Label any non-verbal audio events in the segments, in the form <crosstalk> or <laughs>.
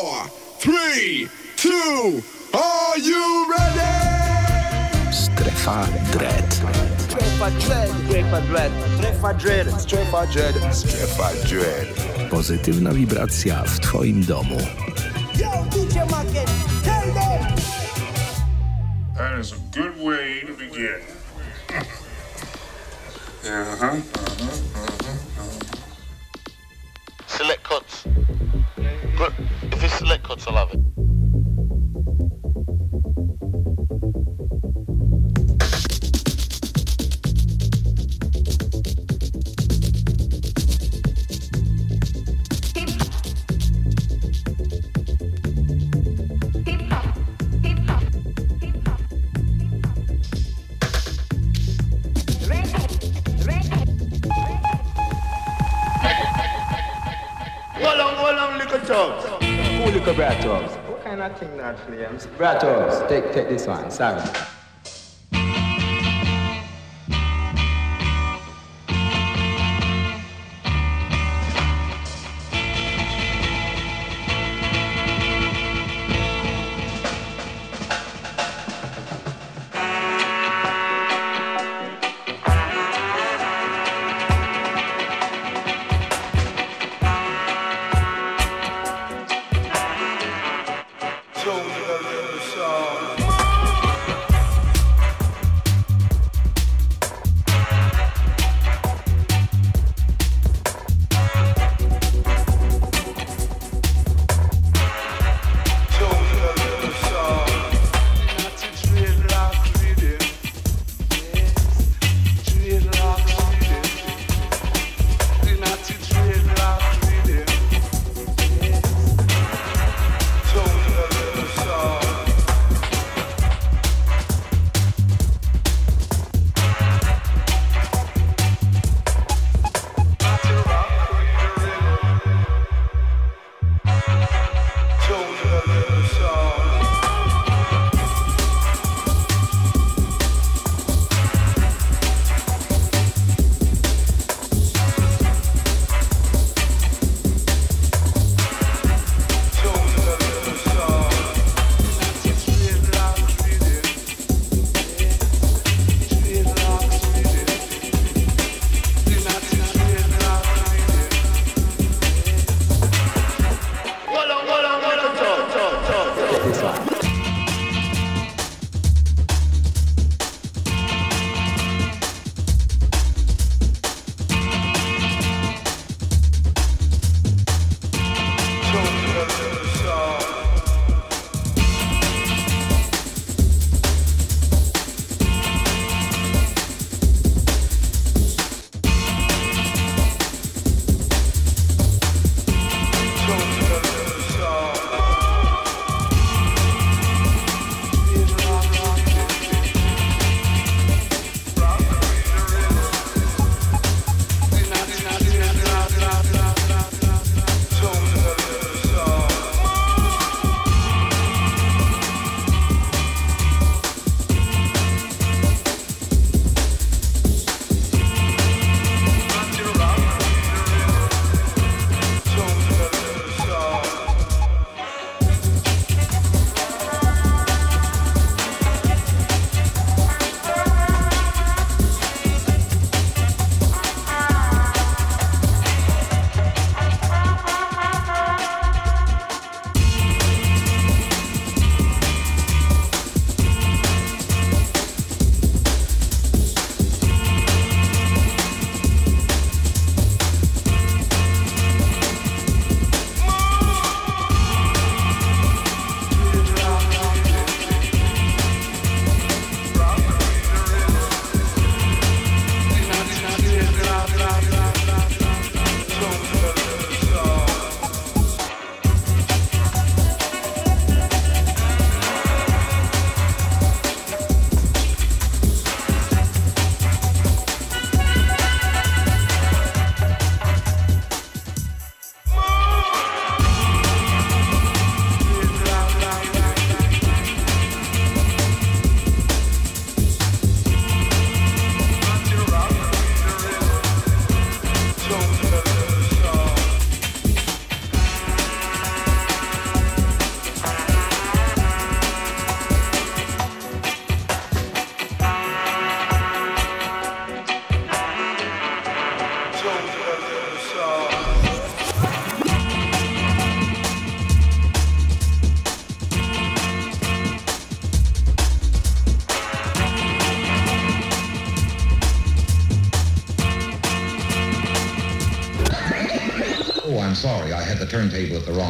four, three, two, are you ready? Strefa Dread. Strefa Dread. Strefa Dread. Strefa Dread. Strefa Dread. Strefa Dread. Pozytywna wibracja w Twoim domu. Yo, DJ Market, tell them. That is a good way to begin. <laughs> Uh-huh, uh-huh, uh-huh, uh-huh, Select cuts. Good cuts a love it. Williams. Bratos, take, take this one, Sarah.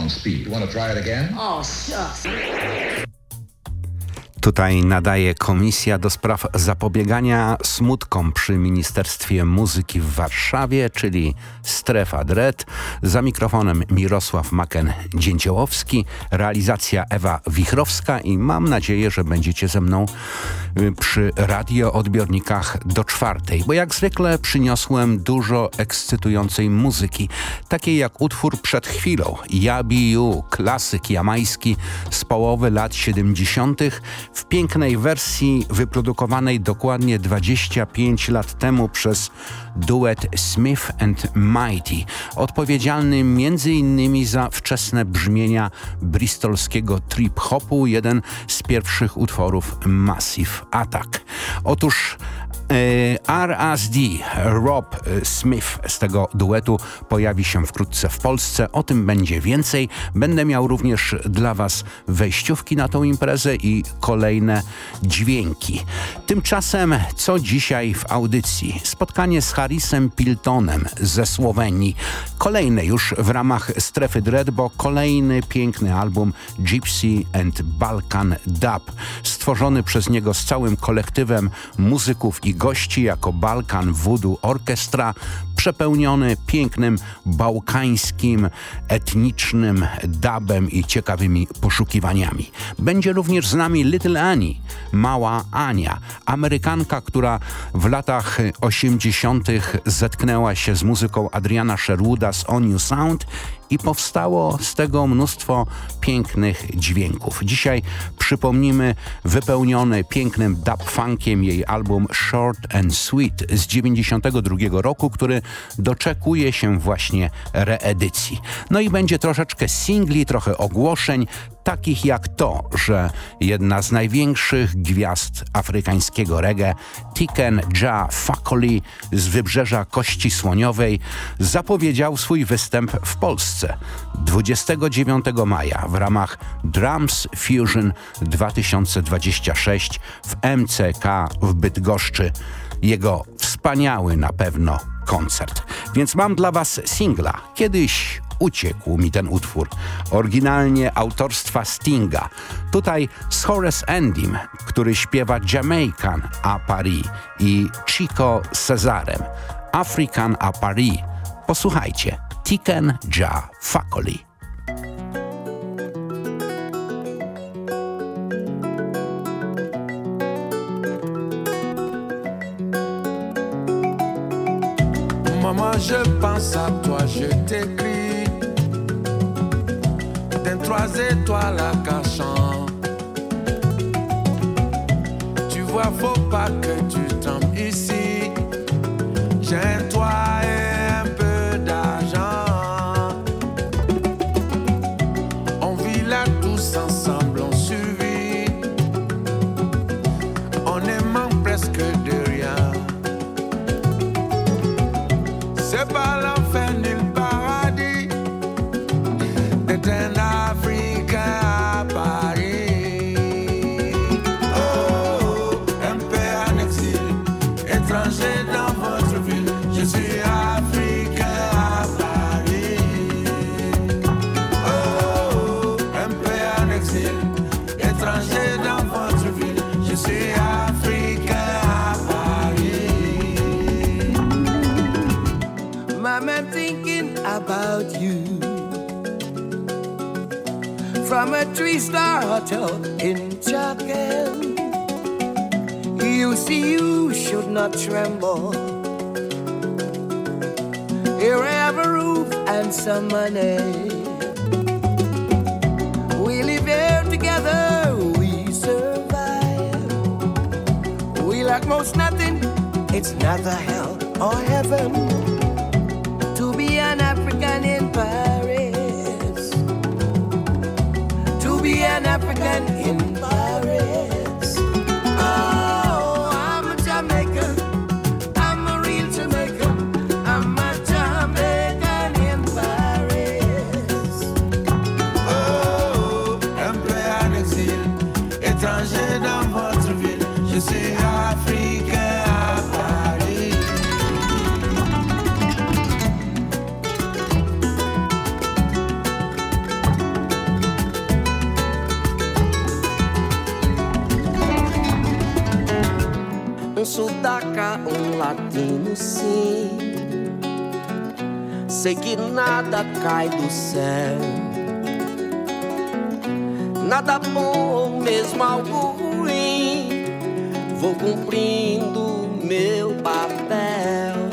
Speed. You want to try it again? Oh, shucks. Tutaj nadaje Komisja do Spraw Zapobiegania Smutkom przy Ministerstwie Muzyki w Warszawie, czyli Strefa Dread. Za mikrofonem Mirosław Maken-Dzięciołowski, realizacja Ewa Wichrowska i mam nadzieję, że będziecie ze mną przy radioodbiornikach do czwartej, bo jak zwykle przyniosłem dużo ekscytującej muzyki, takiej jak utwór przed chwilą, Yabiu, klasyk jamański z połowy lat 70 w pięknej wersji wyprodukowanej dokładnie 25 lat temu przez duet Smith and Mighty, odpowiedzialny m.in. za wczesne brzmienia bristolskiego trip-hopu, jeden z pierwszych utworów Massive Attack. Otóż RSD, Rob Smith z tego duetu pojawi się wkrótce w Polsce. O tym będzie więcej. Będę miał również dla Was wejściówki na tą imprezę i kolejne dźwięki. Tymczasem, co dzisiaj w audycji? Spotkanie z Harrisem Piltonem ze Słowenii. Kolejne już w ramach Strefy Dread, bo kolejny piękny album Gypsy and Balkan Dub, stworzony przez niego z całym kolektywem muzyków i gości jako Balkan Voodoo Orchestra, przepełniony pięknym bałkańskim, etnicznym dubem i ciekawymi poszukiwaniami. Będzie również z nami Little Annie, mała Ania, Amerykanka, która w latach 80. zetknęła się z muzyką Adriana Sherwooda z On You Sound i powstało z tego mnóstwo pięknych dźwięków. Dzisiaj przypomnimy wypełniony pięknym dub funkiem jej album Short and Sweet z 92 roku, który doczekuje się właśnie reedycji. No i będzie troszeczkę singli, trochę ogłoszeń, takich jak to, że jedna z największych gwiazd afrykańskiego reggae, Tiken Jah Fakoly z wybrzeża Kości Słoniowej, zapowiedział swój występ w Polsce 29 maja w ramach Drums Fusion 2026 w MCK w Bydgoszczy. Jego wspaniały na pewno koncert. Więc mam dla Was singla. Kiedyś uciekł mi ten utwór. Oryginalnie autorstwa Stinga. Tutaj z Horace Endym, który śpiewa Jamaican a Paris i Chico Cezarem. African a Paris. Posłuchajcie. Tiken Ja Fakoli. Je pense à toi, je t'écris. Trois étoiles à cachant. Tu vois, faut pas que about you. From a three-star hotel in Chatham. You see, you should not tremble. Here I have a roof and some money. We live here together, we survive. We lack most nothing, it's neither hell or heaven African sim. Sei que nada cai do céu. Nada bom, mesmo algo ruim. Vou cumprindo meu papel.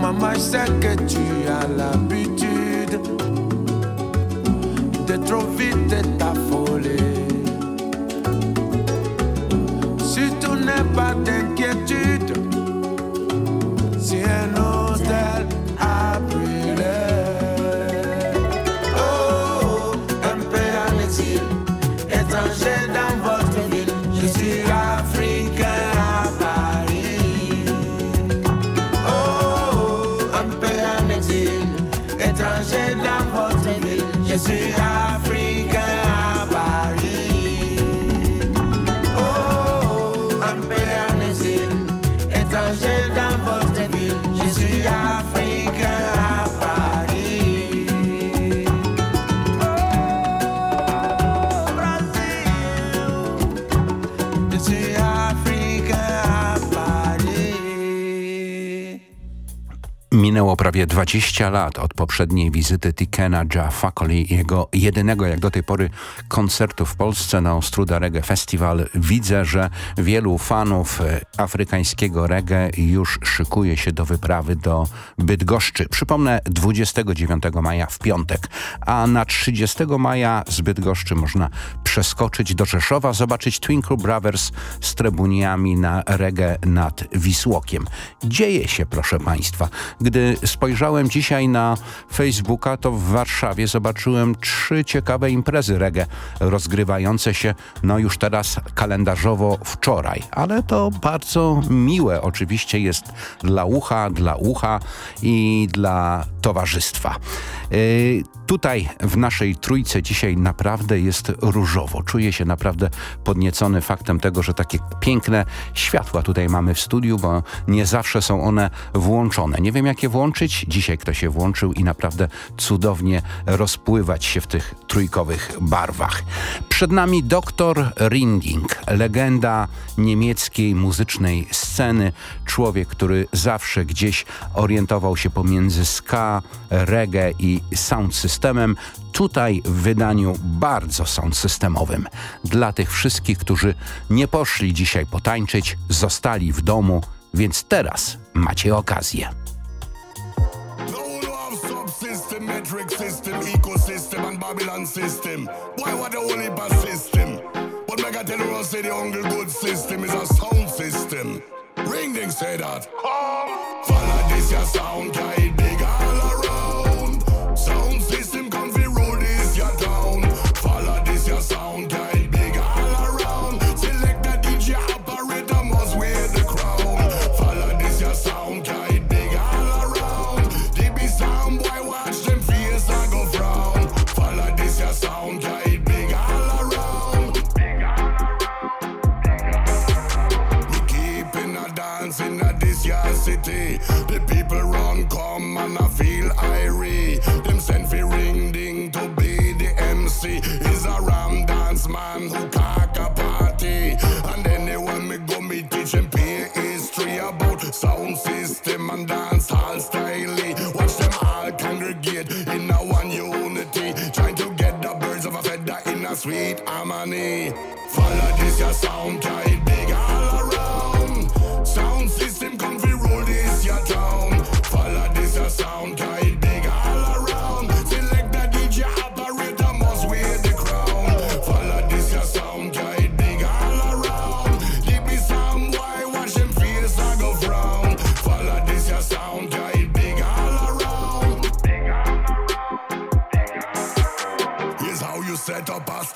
Maman, c'est que tu as l'habitude de trop vite t'affoler. Si tu n'es pas d'inquiétude, Minęło prawie 20 lat od poprzedniej wizyty Tikena Jah Fakoly i jego jedynego jak do tej pory koncertu w Polsce na Ostruda Reggae Festival. Widzę, że wielu fanów e, afrykańskiego reggae już szykuje się do wyprawy do Bydgoszczy. Przypomnę 29 maja w piątek, a na 30 maja z Bydgoszczy można przeskoczyć do Rzeszowa, zobaczyć Twinkle Brothers z trebuniami na reggae nad Wisłokiem. Dzieje się, proszę Państwa. Gdy spojrzałem dzisiaj na Facebooka, to w Warszawie zobaczyłem trzy ciekawe imprezy reggae rozgrywające się no już teraz kalendarzowo wczoraj. Ale to bardzo miłe oczywiście jest dla ucha, dla ucha i dla towarzystwa. Yy, tutaj w naszej trójce dzisiaj naprawdę jest różowo. Czuję się naprawdę podniecony faktem tego, że takie piękne światła tutaj mamy w studiu, bo nie zawsze są one włączone. Nie wiem jak je włączyć. Dzisiaj ktoś je włączył i naprawdę cudownie rozpływać się w tych trójkowych barwach. Przed nami dr Rinding, legenda niemieckiej muzycznej sceny. Człowiek, który zawsze gdzieś orientował się pomiędzy ska, reggae i sound systemem. Tutaj w wydaniu bardzo sound systemowym. Dla tych wszystkich, którzy nie poszli dzisiaj potańczyć, zostali w domu, więc teraz macie okazję. Subsystem, metric system, ecosystem, and Babylon system. Why what the only bad system? But mega tell you, say the hungry good system is a sound system. Ring ding say that. Follow this your sound guide, sound system and dance hall style. Watch them all congregate in a one unity. Trying to get the birds of a feather in a sweet harmony. Follow this your sound guide big all around. Sound system come fi rule this your town. Follow this your sound guide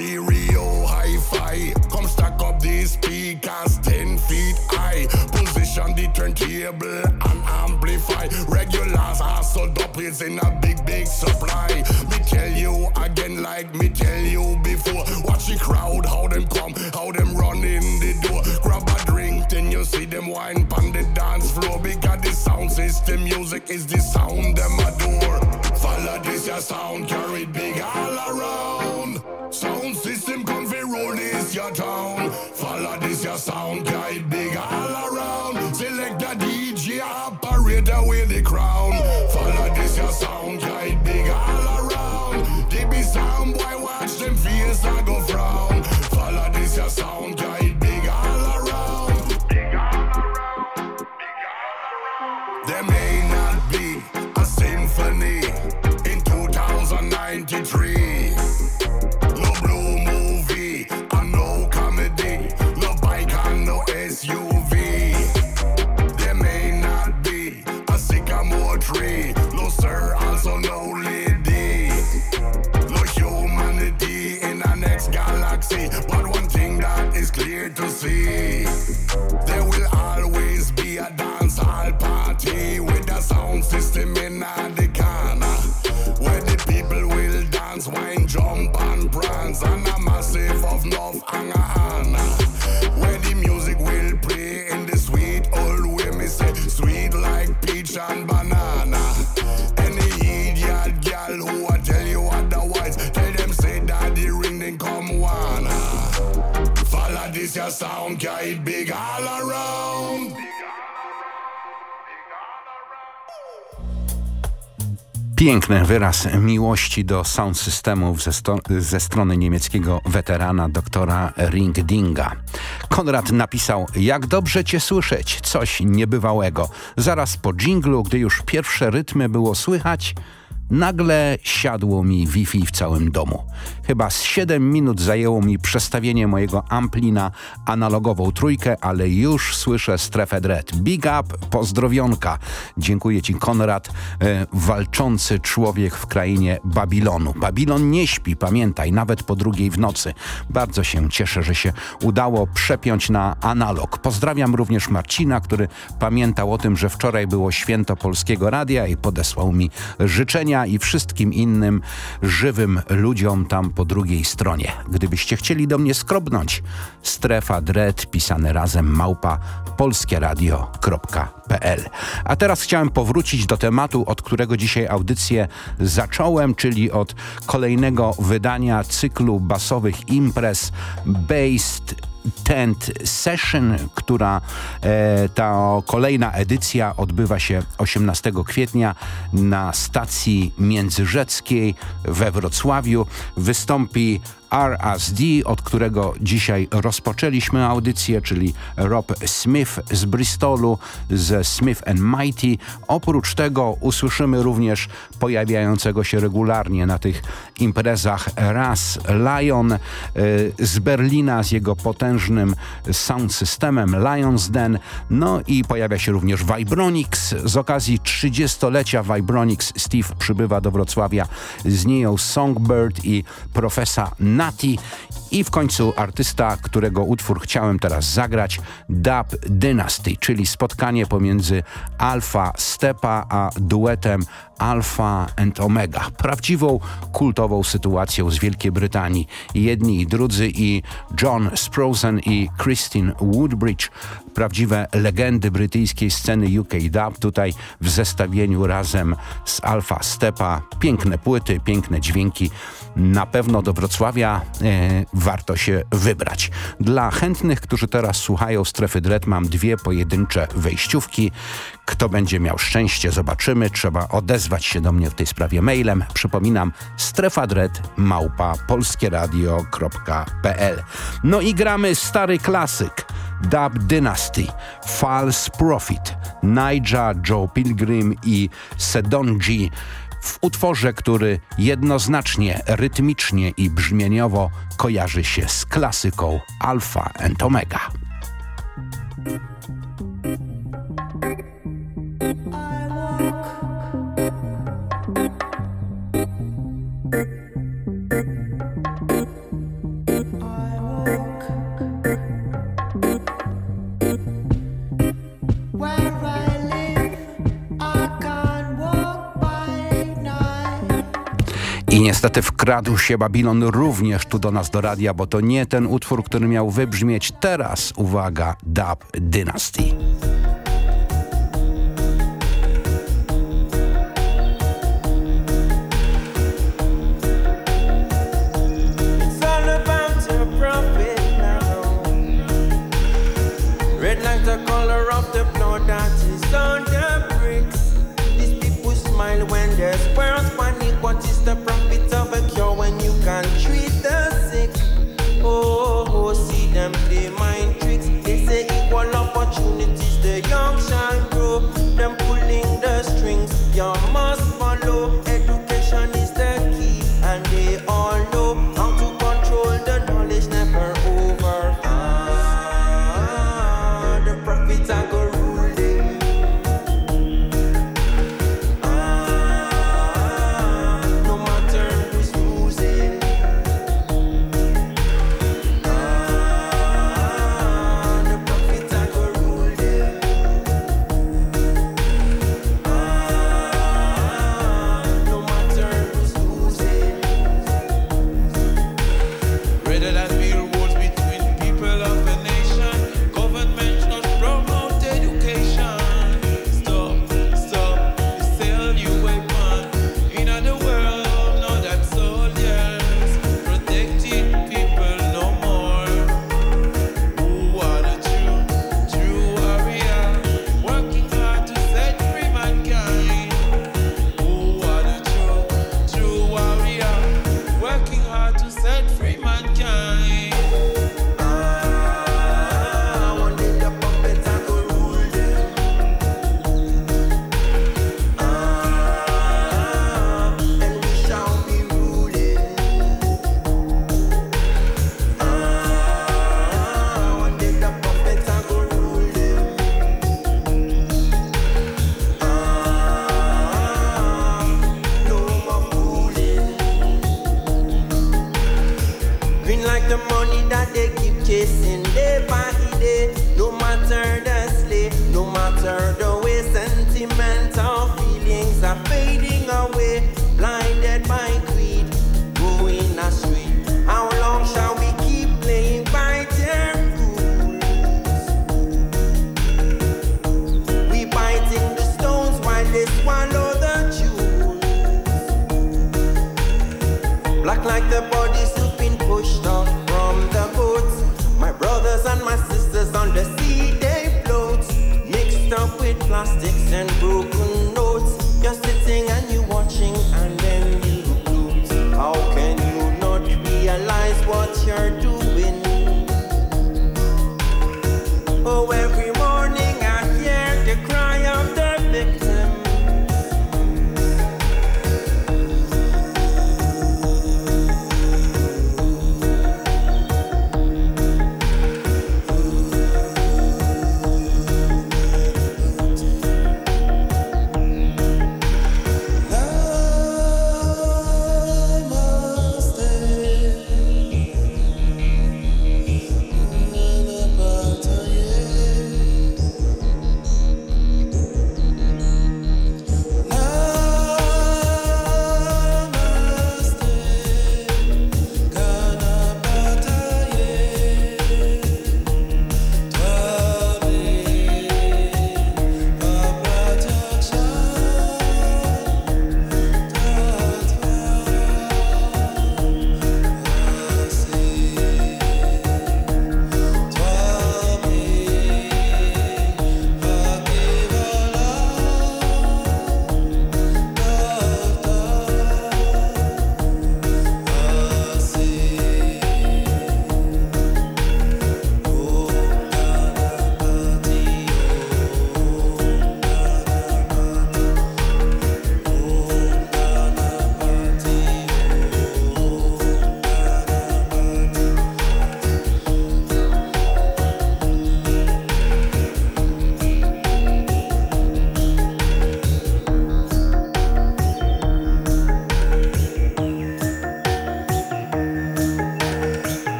stereo hi-fi. Come stack up these speakers 10 feet high. Position the turntable and amplify. Regulars are sold up, it's in a big, big supply. Me tell you again like me tell you before. Watch the crowd, how them come, how them run in the door. Grab a drink, then you see them wine on the dance floor. Because the sound system music is the sound them adore. Follow this your sound, carry big down, down. Galaxy, but one thing that is clear to see. There will always be a dance hall party with a sound system in the corner. Where the people will dance, wine, jump and prance And a massive of love and Where the music will play in the sweet old way Me say sweet like peach and banana Follow this your sound, guide big all around Piękny wyraz miłości do sound systemów ze, ze strony niemieckiego weterana doktora Ringdinga. Konrad napisał, jak dobrze cię słyszeć, coś niebywałego. Zaraz po dżinglu, gdy już pierwsze rytmy było słychać, Nagle siadło mi Wi-Fi w całym domu. Chyba z 7 minut zajęło mi przestawienie mojego ampli na analogową trójkę, ale już słyszę strefę dread. Big up, pozdrowionka. Dziękuję Ci Konrad, e, walczący człowiek w krainie Babilonu. Babilon nie śpi, pamiętaj, nawet po drugiej w nocy. Bardzo się cieszę, że się udało przepiąć na analog. Pozdrawiam również Marcina, który pamiętał o tym, że wczoraj było święto Polskiego Radia i podesłał mi życzenia i wszystkim innym żywym ludziom tam po drugiej stronie. Gdybyście chcieli do mnie skrobnąć, strefa dread pisane razem małpa polskieradio.pl. A teraz chciałem powrócić do tematu, od którego dzisiaj audycję zacząłem, czyli od kolejnego wydania cyklu basowych imprez Based Tent Session, która e, ta kolejna edycja odbywa się 18 kwietnia na stacji międzyrzeckiej we Wrocławiu. Wystąpi RSD, od którego dzisiaj rozpoczęliśmy audycję, czyli Rob Smith z Bristolu, ze Smith and Mighty. Oprócz tego usłyszymy również pojawiającego się regularnie na tych imprezach Raz Lion y, z Berlina z jego potężnym sound systemem Lions Den. No i pojawia się również Vibronix. Z okazji 30-lecia Vibronix Steve przybywa do Wrocławia z Neo Songbird i profesa Nati i w końcu artysta, którego utwór chciałem teraz zagrać, Dub Dynasty, czyli spotkanie pomiędzy Alfa Stepa a duetem Alpha and Omega. Prawdziwą kultową sytuacją z Wielkiej Brytanii. Jedni i drudzy i John Sprosen i Christine Woodbridge, prawdziwe legendy brytyjskiej sceny UK Dub, tutaj w zestawieniu razem z Alpha Stepa. Piękne płyty, piękne dźwięki. Na pewno do Wrocławia e, warto się wybrać. Dla chętnych, którzy teraz słuchają Strefy Dread mam dwie pojedyncze wejściówki. Kto będzie miał szczęście, zobaczymy. Trzeba odezwać się do mnie w tej sprawie mailem. Przypominam, strefadred małpa polskieradio.pl No i gramy stary klasyk. Dub Dynasty, False Prophet, Nigel, Joe Pilgrim i Sedonji w utworze, który jednoznacznie, rytmicznie i brzmieniowo kojarzy się z klasyką Alpha and Omega. I niestety wkradł się Babilon również tu do nas do radia, bo to nie ten utwór, który miał wybrzmieć teraz. Uwaga, Dub Dynasty.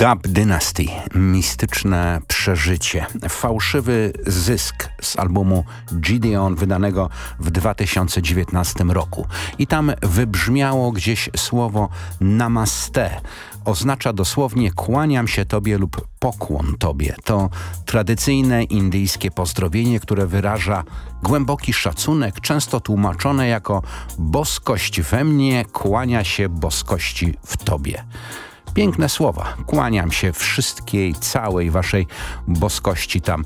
Dub Dynasty, mistyczne przeżycie, fałszywy zysk z albumu Gideon wydanego w 2019 roku. I tam wybrzmiało gdzieś słowo namaste. Oznacza dosłownie kłaniam się Tobie lub pokłon Tobie. To tradycyjne indyjskie pozdrowienie, które wyraża głęboki szacunek, często tłumaczone jako boskość we mnie kłania się boskości w Tobie. Piękne słowa. Kłaniam się wszystkiej, całej waszej boskości tam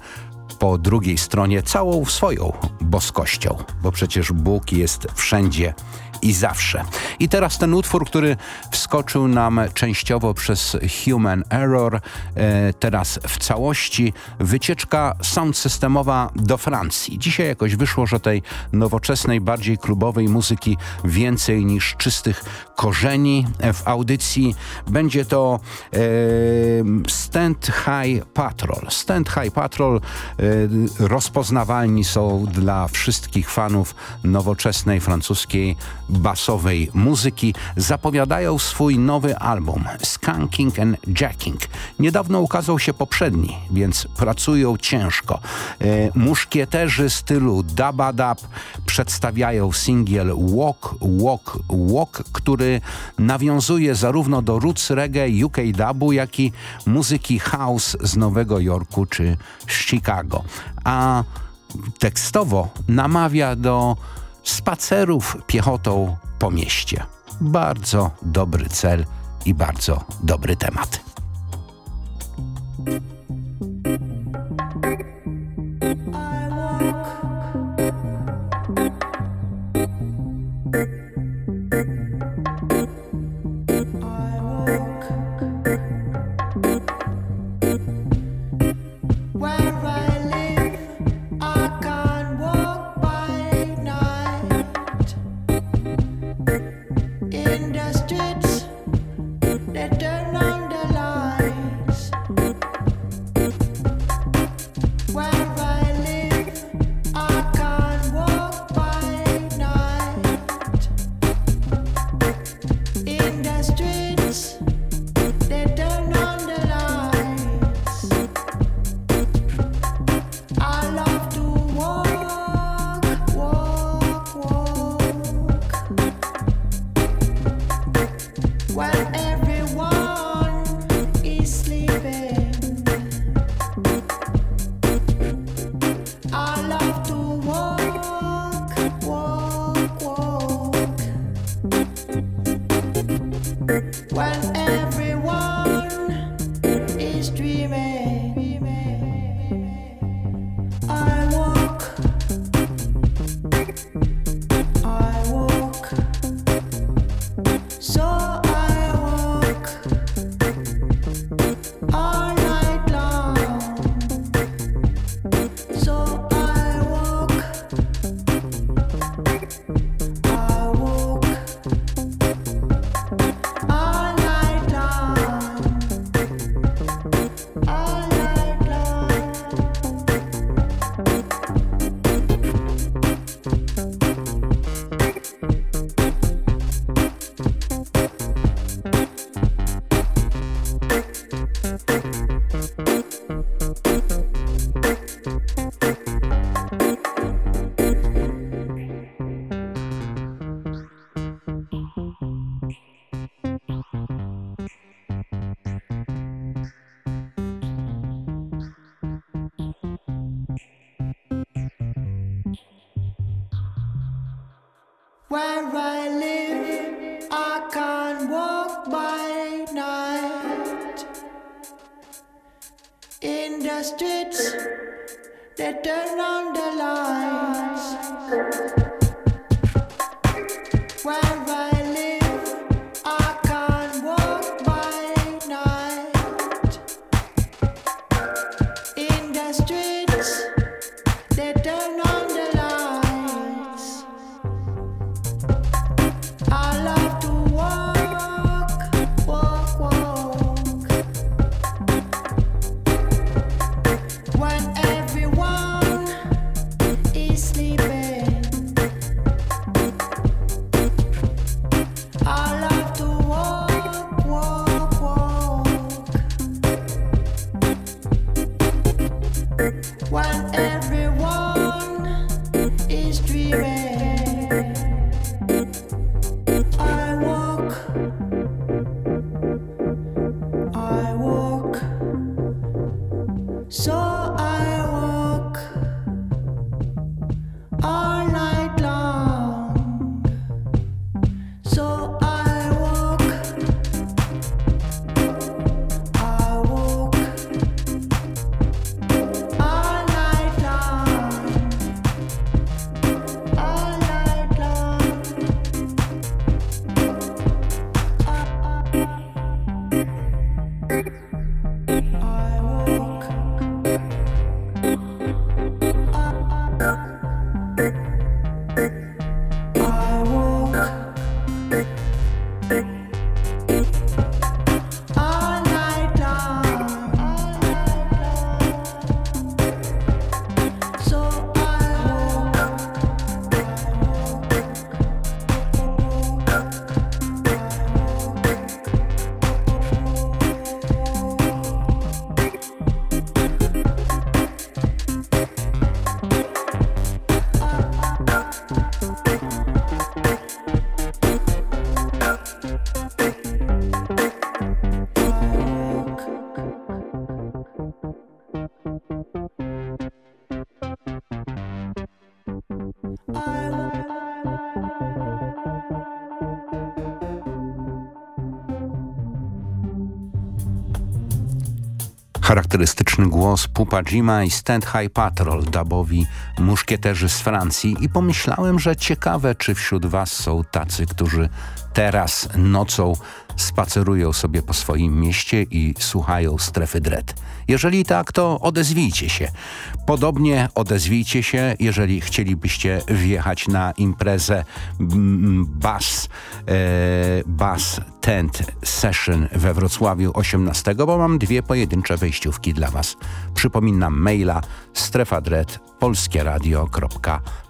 po drugiej stronie całą swoją boskością, bo przecież Bóg jest wszędzie i zawsze. I teraz ten utwór, który wskoczył nam częściowo przez Human Error, e, teraz w całości wycieczka sound systemowa do Francji. Dzisiaj jakoś wyszło, że tej nowoczesnej, bardziej klubowej muzyki więcej niż czystych korzeni w audycji. Będzie to e, Stand High Patrol. Stand High Patrol e, rozpoznawalni są dla wszystkich fanów nowoczesnej francuskiej basowej muzyki zapowiadają swój nowy album Skanking and Jacking. Niedawno ukazał się poprzedni, więc pracują ciężko. E, muszkieterzy stylu Daba Dab przedstawiają singiel Walk, Walk, Walk, który nawiązuje zarówno do roots reggae UK dubu, jak i muzyki house z Nowego Jorku czy Chicago. A tekstowo namawia do spacerów piechotą po mieście. Bardzo dobry cel i bardzo dobry temat. Where they turn on the lights. Charakterystyczny głos Pupa Jima i Stand High Patrol, dubowi muszkieterzy z Francji. I pomyślałem, że ciekawe, czy wśród was są tacy, którzy teraz nocą spacerują sobie po swoim mieście i słuchają strefy dread. Jeżeli tak, to odezwijcie się. Podobnie odezwijcie się, jeżeli chcielibyście wjechać na imprezę Bass, e, Bass Tent Session we Wrocławiu 18, bo mam dwie pojedyncze wejściówki dla Was. Przypominam maila strefadred polskieradio.pl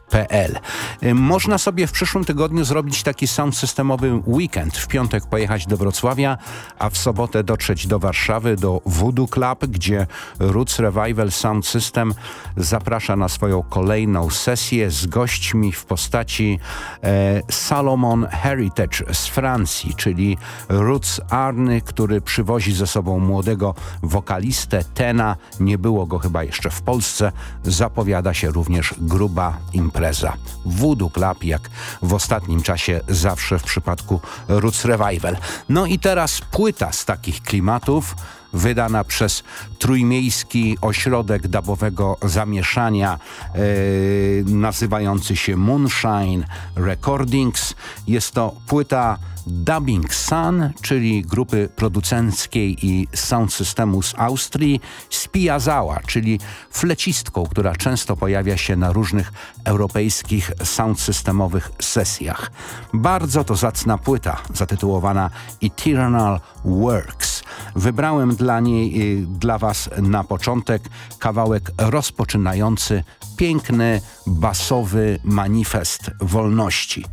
Y, można sobie w przyszłym tygodniu zrobić taki sound systemowy weekend. W piątek pojechać do Wrocławia, a w sobotę dotrzeć do Warszawy, do Voodoo Club, gdzie Roots Revival Sound System zaprasza na swoją kolejną sesję z gośćmi w postaci e, Salomon Heritage z Francji, czyli Roots Arny, który przywozi ze sobą młodego wokalistę Tena. Nie było go chyba jeszcze w Polsce. Zapowiada się również gruba impreza impreza. Voodoo Club, jak w ostatnim czasie zawsze w przypadku Roots Revival. No i teraz płyta z takich klimatów wydana przez Trójmiejski Ośrodek Dabowego Zamieszania yy, nazywający się Moonshine Recordings. Jest to płyta Dubbing Sun, czyli grupy producenckiej i sound systemu z Austrii, Spiazała, czyli flecistką, która często pojawia się na różnych europejskich sound systemowych sesjach. Bardzo to zacna płyta, zatytułowana Eternal Works. Wybrałem dla niej, y, dla Was na początek kawałek rozpoczynający piękny, basowy manifest wolności.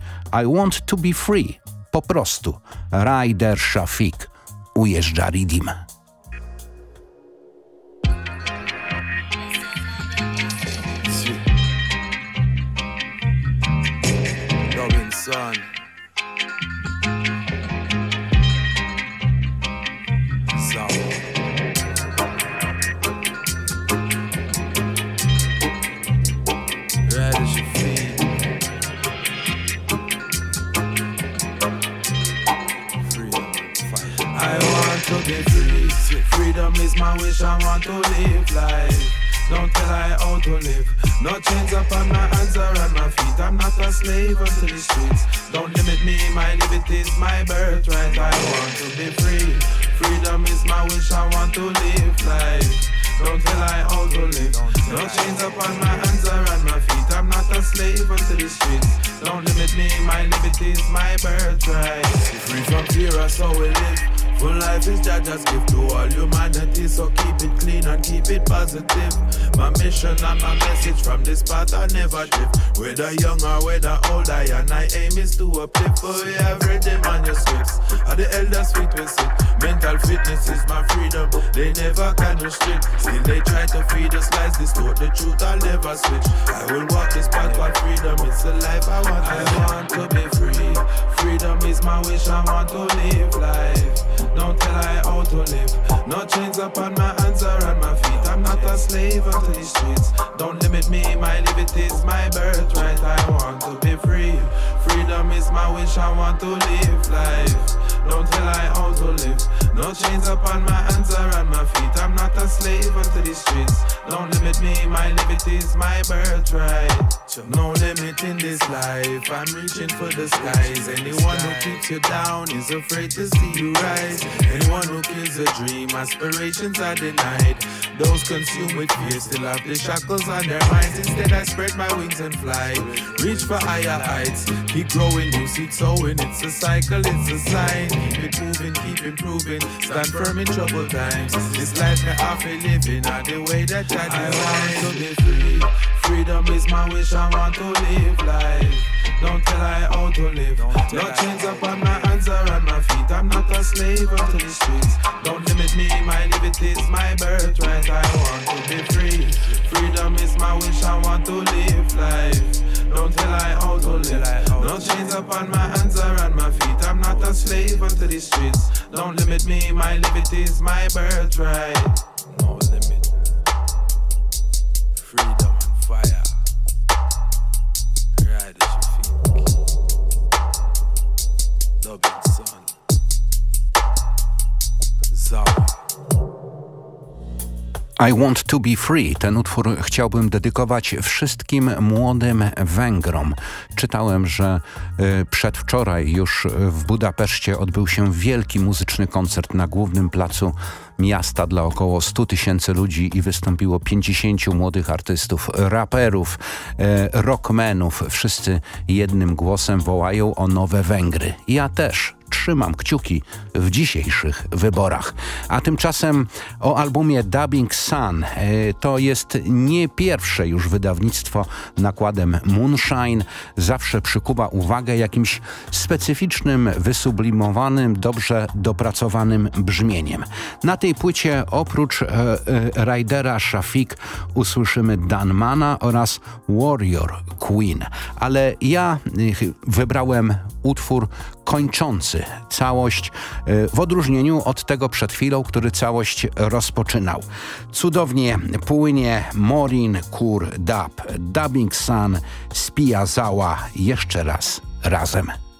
I want to be free po prostu Ryder Shafik ujeżdża Ridim. Freedom is my wish, I want to live life. Don't tell I how to live. No chains upon my hands or on my feet. I'm not a slave unto the streets. Don't limit me, my liberty is my birthright. I want to be free. Freedom is my wish, I want to live life. Don't tell I how to live. No chains upon my hands or on my feet. I'm not a slave unto the streets. Don't limit me, my liberty is my birthright. Free from fear, that's how we live. For life is Jaja's gift to all humanity, so keep it clean and keep it positive. My mission and my message from this path I never drift. Whether young or whether old, I and I aim is to uplift. For read the manuscripts, at the elders' feet we sit. Mental fitness is my freedom, they never can restrict. Still they try to feed us lies, distort the truth, I'll never switch. I will walk this path for freedom, it's the life I want. I want to be free. Freedom is my wish, I want to live life. Don't tell I how to live. No chains upon my hands or on my feet. I'm not a slave unto the streets. Don't limit me, my liberty is my birthright. I want to be free. Freedom is my wish, I want to live life. Don't tell I how to live. No chains upon my hands or on my feet. I'm not a slave unto the streets. Don't limit me, my liberty is my birthright. No limit in this life. I'm reaching for the skies. Anyone who keeps you down is afraid to see you rise. Anyone who kills a dream, aspirations are denied. Those consumed with fear still have the shackles on their minds. Instead, I spread my wings and fly. Reach for higher heights. Keep growing, new seed sowing. It's a cycle, it's a sign. Keep it moving, keep improving. Stand firm in troubled times. This life me off a living, are the way that I, I want to be free. Freedom is my wish, I want to live life. Don't tell I how to live. No chains upon my hands or on my feet. I'm not a slave unto the streets. Don't limit me, my liberty is my birthright. I want to be free. Freedom is my wish, I want to live life. Don't tell I how to live. No chains upon my hands or on my feet. I'm not a slave unto the streets. Don't limit me, my liberty is my birthright. No limit. Freedom I Want to be Free. Ten utwór chciałbym dedykować wszystkim młodym Węgrom. Czytałem, że y, przedwczoraj już w Budapeszcie odbył się wielki muzyczny koncert na głównym placu miasta dla około 100 tysięcy ludzi i wystąpiło 50 młodych artystów, raperów, e, rockmenów. Wszyscy jednym głosem wołają o nowe Węgry. Ja też trzymam kciuki w dzisiejszych wyborach. A tymczasem o albumie Dubbing Sun. E, to jest nie pierwsze już wydawnictwo nakładem Moonshine. Zawsze przykuwa uwagę jakimś specyficznym, wysublimowanym, dobrze dopracowanym brzmieniem. Na tej płycie oprócz e, e, Shafik usłyszymy Danmana oraz Warrior Queen. Ale ja e, wybrałem utwór kończący całość e, w odróżnieniu od tego przed chwilą, który całość rozpoczynał. Cudownie płynie Morin Kur Dub, Dubbing Sun, Spija Zała jeszcze raz razem.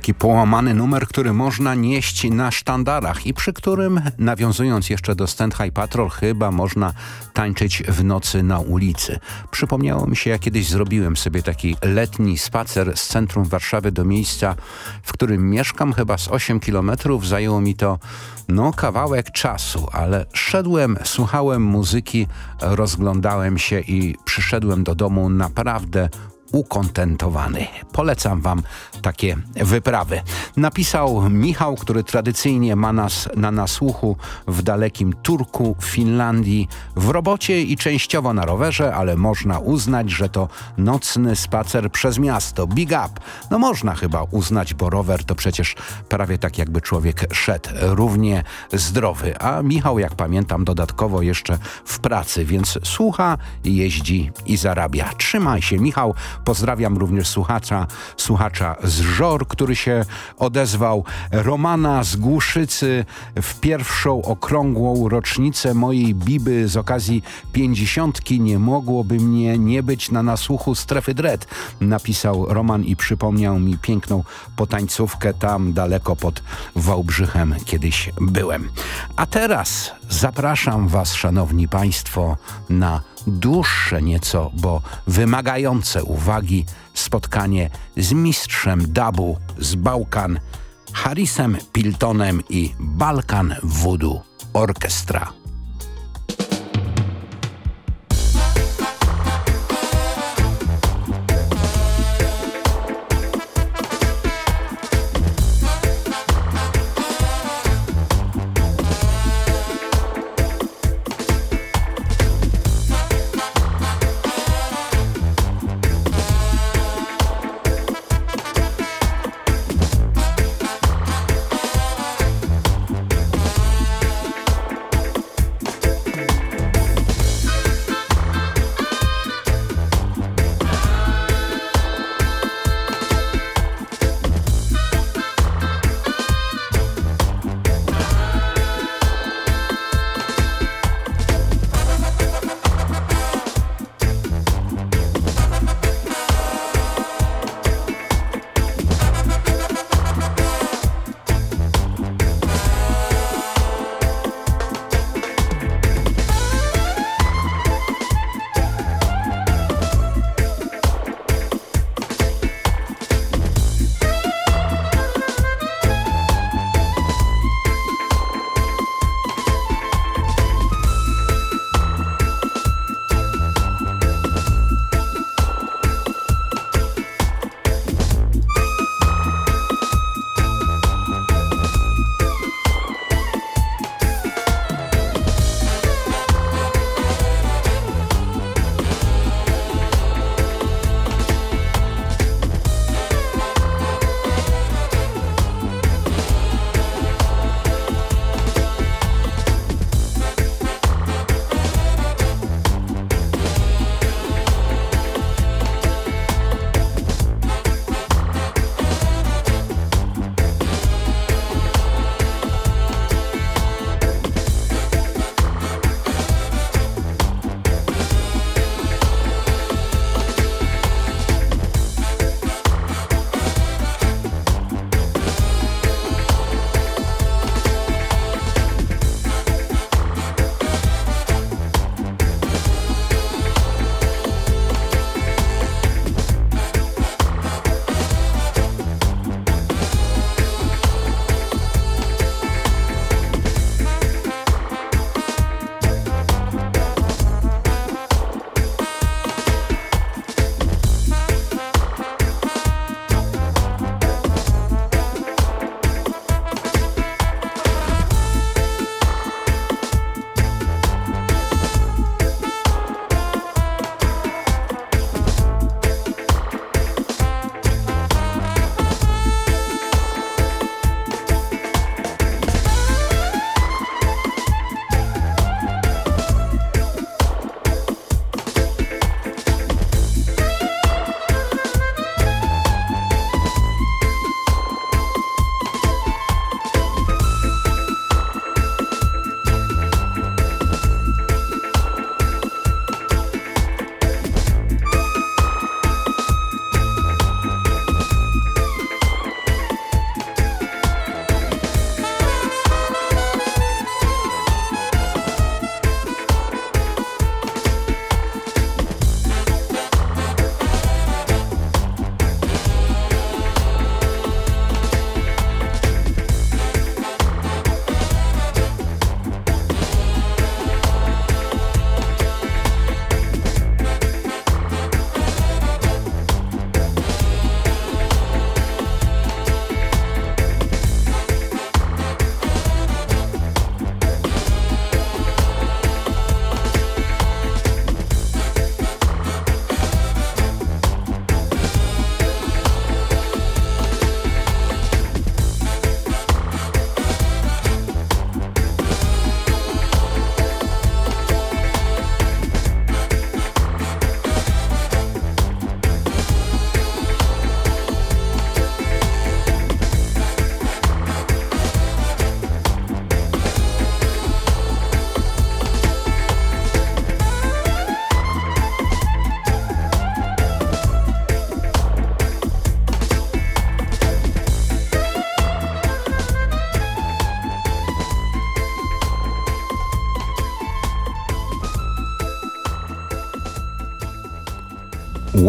Taki połamany numer, który można nieść na sztandarach i przy którym, nawiązując jeszcze do Stand High Patrol, chyba można tańczyć w nocy na ulicy. Przypomniało mi się, jak kiedyś zrobiłem sobie taki letni spacer z centrum Warszawy do miejsca, w którym mieszkam, chyba z 8 kilometrów. Zajęło mi to no kawałek czasu, ale szedłem, słuchałem muzyki, rozglądałem się i przyszedłem do domu naprawdę ukontentowany. Polecam Wam takie wyprawy. Napisał Michał, który tradycyjnie ma nas na nasłuchu w dalekim Turku, Finlandii, w robocie i częściowo na rowerze, ale można uznać, że to nocny spacer przez miasto. Big up! No można chyba uznać, bo rower to przecież prawie tak jakby człowiek szedł, równie zdrowy. A Michał, jak pamiętam, dodatkowo jeszcze w pracy, więc słucha, jeździ i zarabia. Trzymaj się, Michał. Pozdrawiam również słuchacza, słuchacza z Żor, który się odezwał. Romana z Głuszycy w pierwszą okrągłą rocznicę mojej Biby z okazji pięćdziesiątki nie mogłoby mnie nie być na nasłuchu strefy dread. Napisał Roman i przypomniał mi piękną potańcówkę tam daleko pod Wałbrzychem kiedyś byłem. A teraz zapraszam Was, szanowni Państwo, na dłuższe nieco, bo wymagające uwagi spotkanie z mistrzem dabu z Bałkan, Harrisem Piltonem i Balkan Voodoo Orchestra.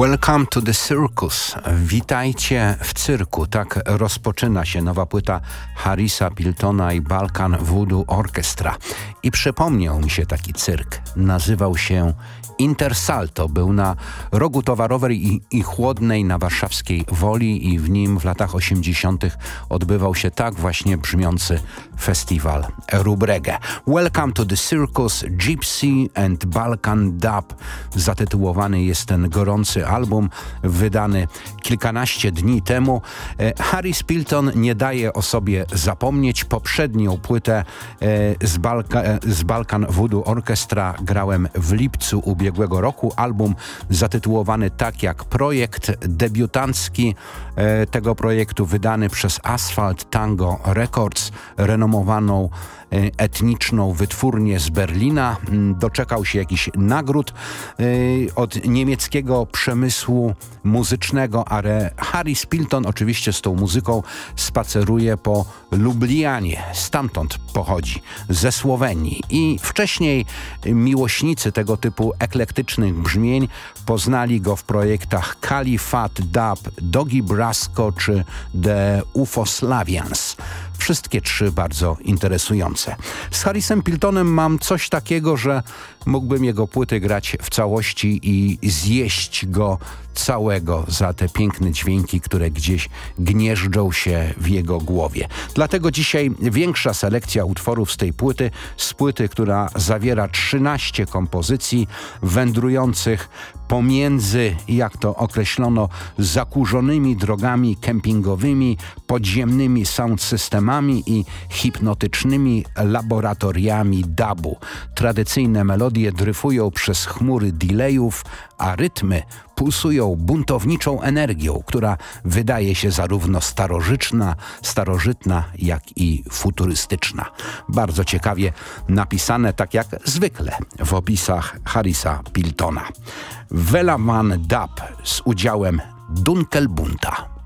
Welcome to the Circus. Witajcie w cyrku. Tak rozpoczyna się nowa płyta Harrisa Piltona i Balkan Voodoo Orchestra. I przypomniał mi się taki cyrk. Nazywał się Intersalto był na rogu towarowej i, i, chłodnej na warszawskiej Woli i w nim w latach 80. odbywał się tak właśnie brzmiący festiwal Rubrege. Welcome to the Circus Gypsy and Balkan Dub. Zatytułowany jest ten gorący album, wydany kilkanaście dni temu. E, Harry Spilton nie daje o sobie zapomnieć. Poprzednią płytę e, z, Balka, e, z Balkan Voodoo Orchestra grałem w lipcu ubiegłego roku. Album zatytułowany tak jak projekt debiutancki e, tego projektu wydany przez Asphalt Tango Records, renomowaną etniczną wytwórnię z Berlina. Mm, doczekał się jakichś nagród e, od niemieckiego przemysłu muzycznego, ale Harry Spilton oczywiście z tą muzyką spaceruje po Lublianie. Stamtąd pochodzi, ze Słowenii. I wcześniej miłośnicy tego typu eklektycznych brzmień poznali go w projektach Kalifat Dub, Dogi Brasco czy The Ufoslavians. Wszystkie trzy bardzo interesujące. Z Harrisem Piltonem mam coś takiego, że mógłbym jego płyty grać w całości i zjeść go całego za te piękne dźwięki, które gdzieś gnieżdżą się w jego głowie. Dlatego dzisiaj większa selekcja utworów z tej płyty, z płyty, która zawiera 13 kompozycji wędrujących pomiędzy, jak to określono, zakurzonymi drogami kempingowymi, podziemnymi sound systemami i hipnotycznymi laboratoriami dubu. Tradycyjne melodie dryfują przez chmury delayów, a rytmy pulsują buntowniczą energią, która wydaje się zarówno starożytna, starożytna, jak i futurystyczna. Bardzo ciekawie napisane, tak jak zwykle w opisach Harrisa Piltona. Velaman Dub z udziałem Dunkelbunta.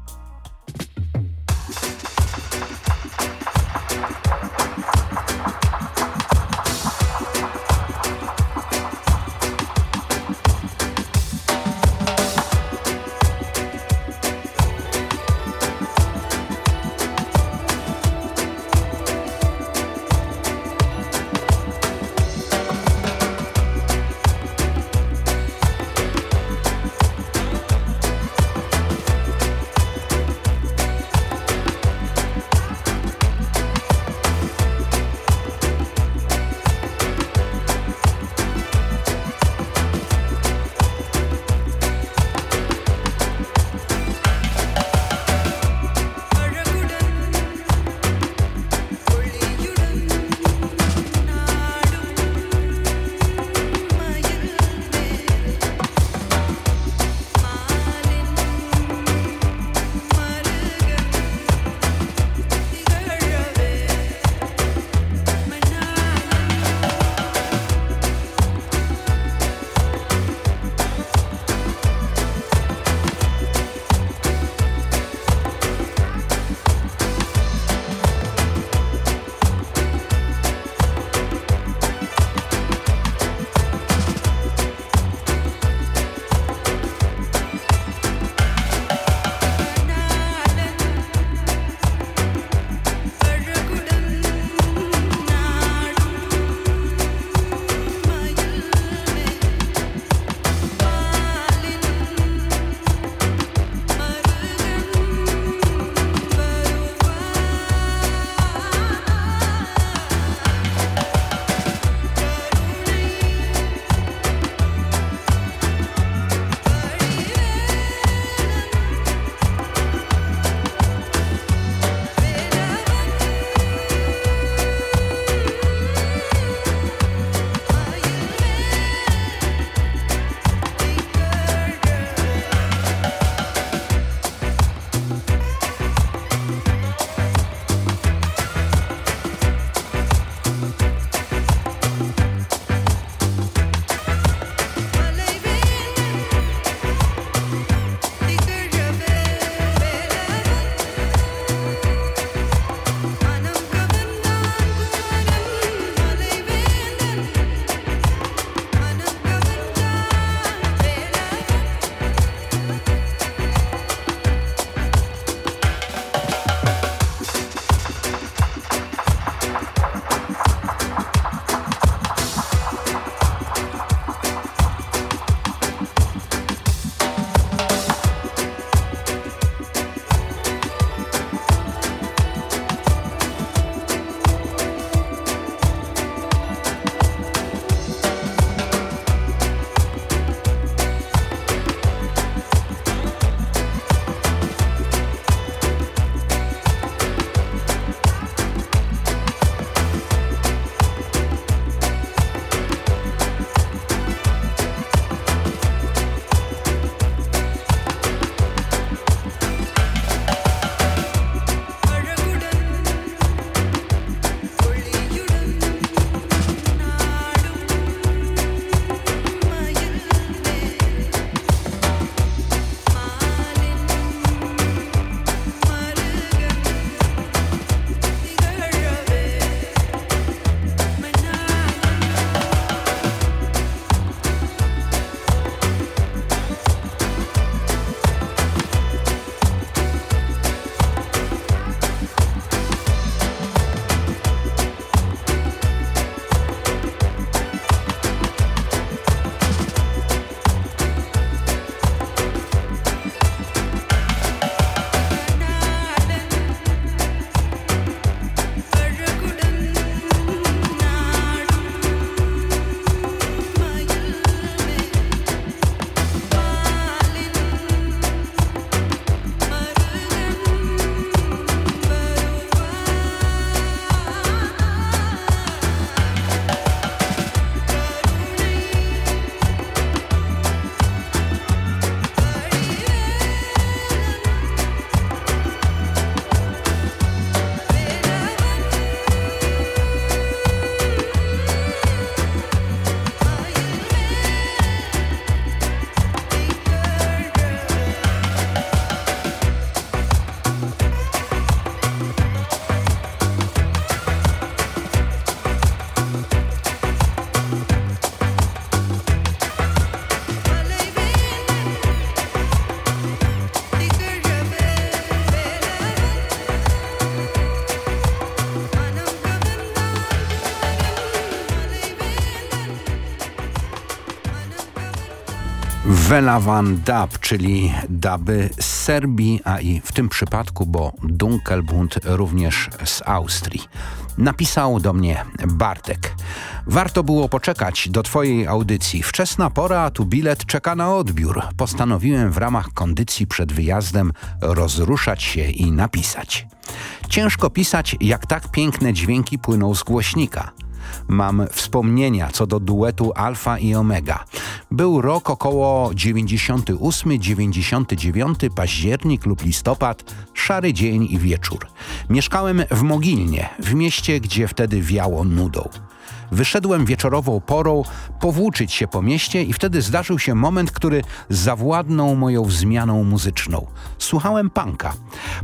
Velavan Dub, czyli duby z Serbii, a i w tym przypadku, bo Dunkelbund również z Austrii. Napisał do mnie Bartek. Warto było poczekać do twojej audycji. Wczesna pora, tu bilet czeka na odbiór. Postanowiłem w ramach kondycji przed wyjazdem rozruszać się i napisać. Ciężko pisać, jak tak piękne dźwięki płyną z głośnika – mam wspomnienia co do duetu Alfa i Omega. Był rok około 98-99, październik lub listopad, szary dzień i wieczór. Mieszkałem w Mogilnie, w mieście, gdzie wtedy wiało nudą. Wyszedłem wieczorową porą powłóczyć się po mieście i wtedy zdarzył się moment, który zawładnął moją wzmianą muzyczną. Słuchałem panka.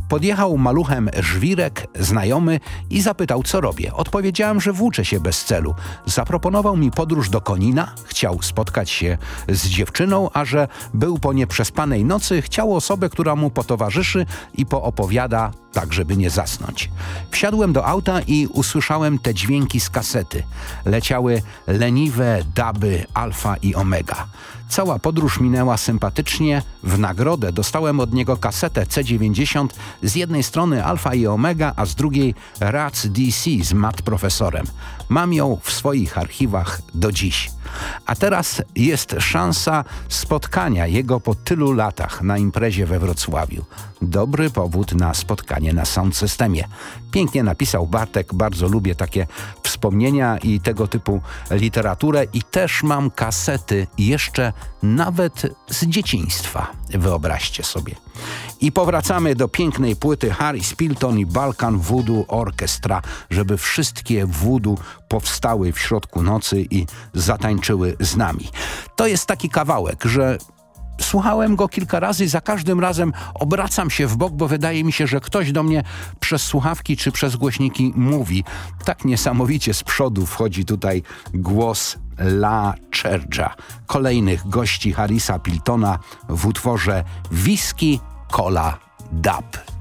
Podjechał maluchem żwirek, znajomy i zapytał, co robię. Odpowiedziałem, że włóczę się bez celu. Zaproponował mi podróż do Konina, chciał spotkać się z dziewczyną, a że był po nieprzespanej nocy, chciał osobę, która mu potowarzyszy i poopowiada tak żeby nie zasnąć. Wsiadłem do auta i usłyszałem te dźwięki z kasety. Leciały leniwe daby alfa i omega. Cała podróż minęła sympatycznie. W nagrodę dostałem od niego kasetę C90 z jednej strony Alfa i Omega, a z drugiej RAC DC z mat profesorem. Mam ją w swoich archiwach do dziś. A teraz jest szansa spotkania jego po tylu latach na imprezie we Wrocławiu. Dobry powód na spotkanie na sound systemie. Pięknie napisał Bartek, bardzo lubię takie wspomnienia i tego typu literaturę i też mam kasety jeszcze nawet z dzieciństwa, wyobraźcie sobie. I powracamy do pięknej płyty Harry Spilton i Balkan Voodoo Orchestra, żeby wszystkie voodoo powstały w środku nocy i zatańczyły z nami. To jest taki kawałek, że Słuchałem go kilka razy i za każdym razem obracam się w bok, bo wydaje mi się, że ktoś do mnie przez słuchawki czy przez głośniki mówi. Tak niesamowicie z przodu wchodzi tutaj głos La Churcha, kolejnych gości Harrisa Piltona w utworze Whisky Cola Dub.